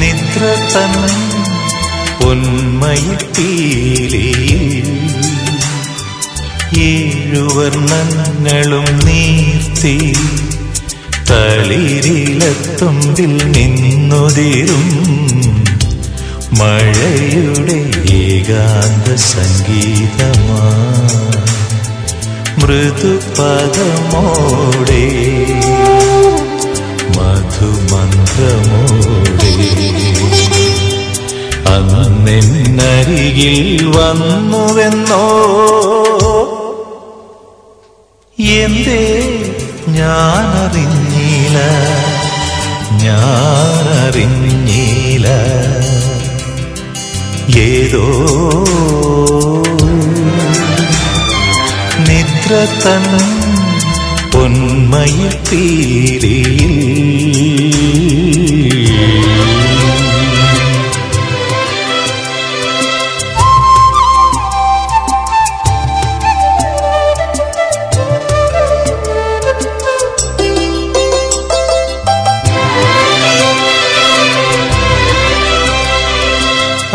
നിദ്ര തന്ന പൊന്മയിപ്പീലിയിൽ ഏഴുവർണങ്ങളും നീർത്തി തളിരിലത്തുമ്പിൽ നിന്നുതിരും. മഴയുടെ ഏകാന്ത സംഗീതമാ മൃദുപദമോടെ മധുമന്ത്രമോടെ. അന്നെന്നരികിൽ വന്നുവെന്നോ? എന്തേ ഞാനറിഞ്ഞില്ല ഞാനറിഞ്ഞില്ല. ഏതോ നിദ്ര പൊന്മയിൽ പൊന്മയിൽ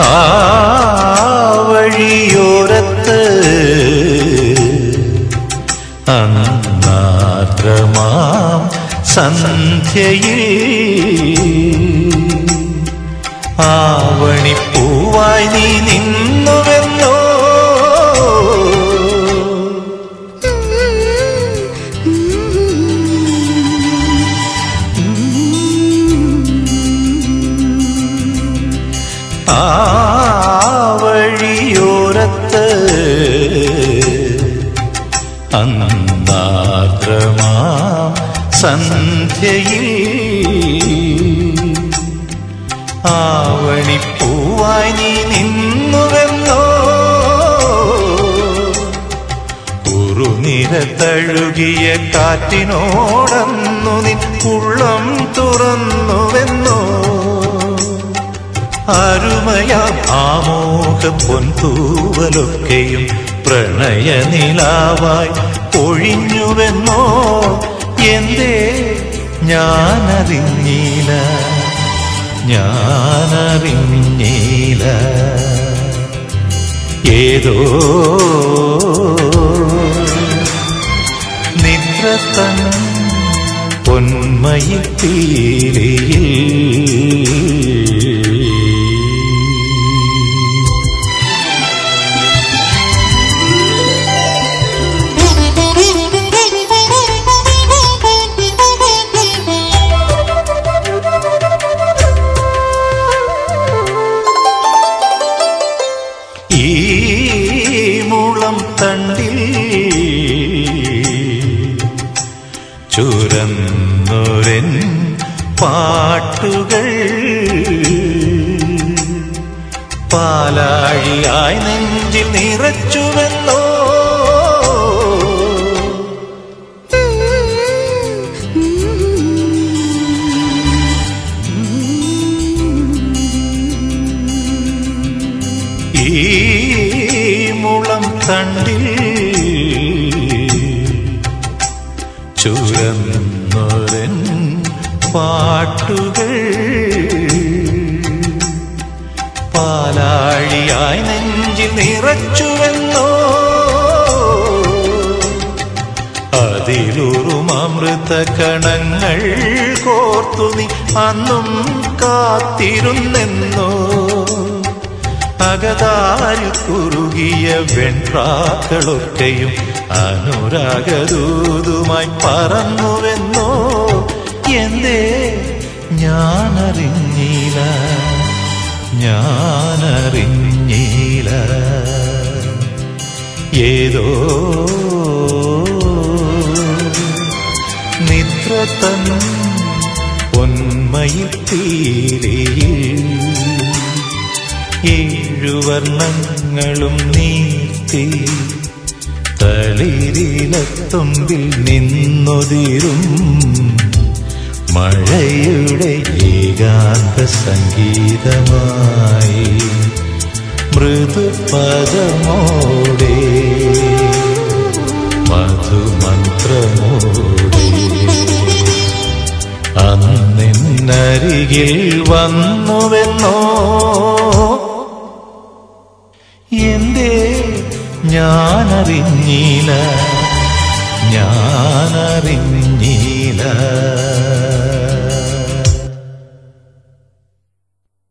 ആ വഴിയോരത്ത് സന്ധ്യയിൽ ആവണിപ്പൂവായി നീ നിന്നുവെന്നോ? ആ സന്ധ്യയിൽ ആവണിപ്പൂവായി നീ നിന്നുവെന്നോ? കുറുനിര തഴുകിയ കാറ്റിനോടന്നു നിൻ ഉള്ളം തുറന്നുവെന്നോ? അരുമയ ആമോഹ പൊൻതൂവലൊക്കെയും പ്രണയനിലാവായി ഒഴിഞ്ഞുവെന്നോ? എന്തേ ഞാനറിഞ്ഞില്ല ഞാനറിഞ്ഞില്ല ഏതോ നിദ്രത്തനം പൊന്മയിൽ ഈ ചുരന്നൊരൻ പാട്ടുകൾ. പാലാഴിയായി നെഞ്ചിൽ നിറച്ചുവെന്നോ? ഈ മുളം തണ്ടിൽ ചുരന്നൊരൻ പാട്ടുകൾ പാലാഴിയായി നെഞ്ചിൽ നിറച്ചുവെന്നോ? അതിലുറുമൃത കണങ്ങൾ കോർത്തു നീ അന്നും കാത്തിരുന്നെന്നോ? അകതാരിൽ കുറുകിയ വെൺപ്രാക്കളൊക്കെയും അനുരാഗദൂതുമായി പറന്നുവെന്നോ? എന്തേ ഞാനറിഞ്ഞില്ല. ഞാനറിഞ്ഞില്ല. ഏതോ നിദ്ര തൻ പൊന്മയിൽ ഏഴുവർണങ്ങളും നീർത്തി തളിരിലത്തുമ്പിൽ നിന്നൊതിരും. മഴയുടെ ഏകാന്ത സംഗീതമായി മൃദുപദമോടെ മധുമന്ത്രമോടെ. അന്നിന്നരികിൽ വന്നുവെന്നോ? എന്തേ ഞാനറിഞ്ഞില്ല ഞാനറിഞ്ഞില്ല.